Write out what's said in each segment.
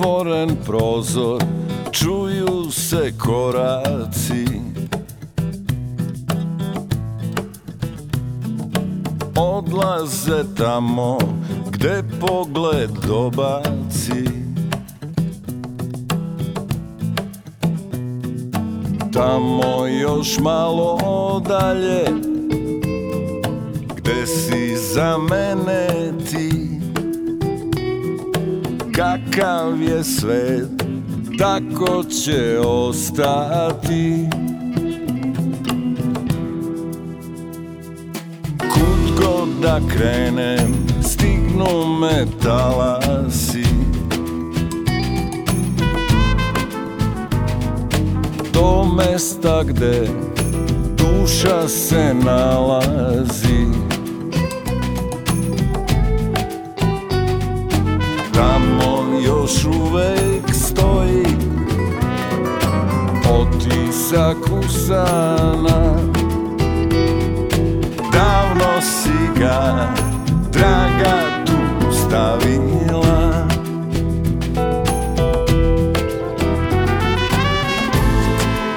Otvoren prozor, čuju se koraci. Odlaze tamo gde pogled dobaci. Tamo još malo dalje Gde si za mene Kakav je svet Tako će ostati. Kud god da krenem Stignu me talasi. Do mesta gde Duša se nalazi Otisak usana Davno si ga, draga, tu stavila.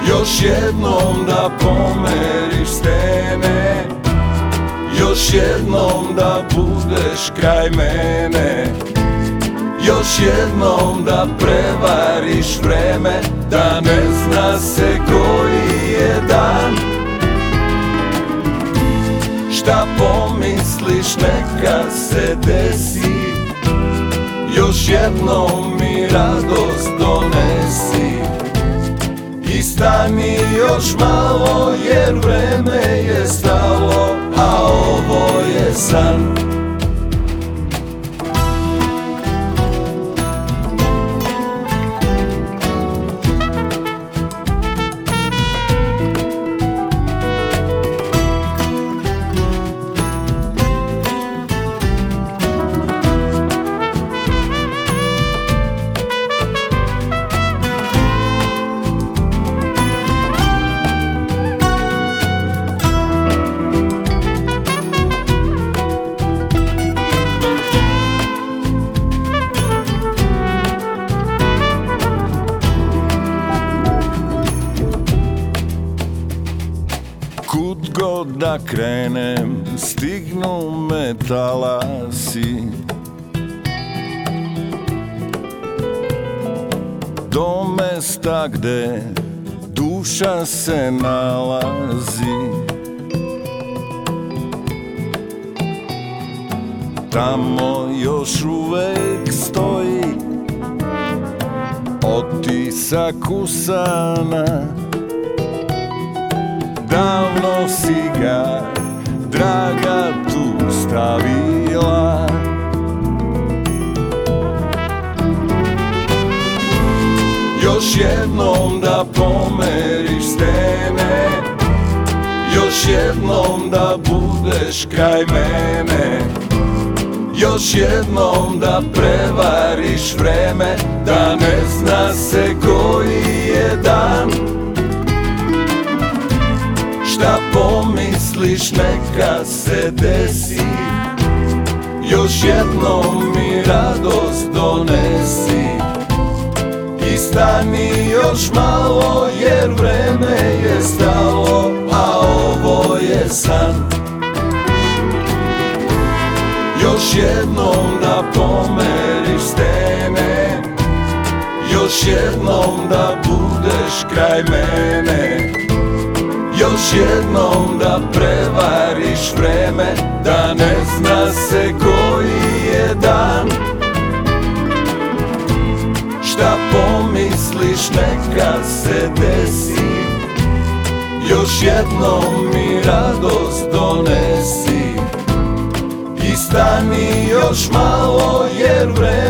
Još jednom da pomeriš stene Još jednom da budeš kraj mene još jednom da prevariš vreme Da ne zna se koji je dan. Šta pomisliš neka se desi. Još jednom mi radost donesi. I stani još malo jer vreme je stalo A ovo je san da krenem, stignu me talasi Do mesta gde duša se nalazi. Tamo još uvek stoji Otisak usana Davno si ga, draga, tu stavila. Još jednom da pomeriš stene Još jednom da budeš kraj mene Još jednom da prevariš vreme Da ne zna se koji je dan pomisliš neka se desi. Još jednom mi radost donesi. I stani još malo jer vreme je stalo A ovo je san. Još jednom da pomeriš stene. Još jednom da budeš kraj mene još jednom da prevariš vreme Da ne zna se koji je dan. Šta pomisliš neka se desi Još jednom mi radost donesi. I stani još malo jer vreme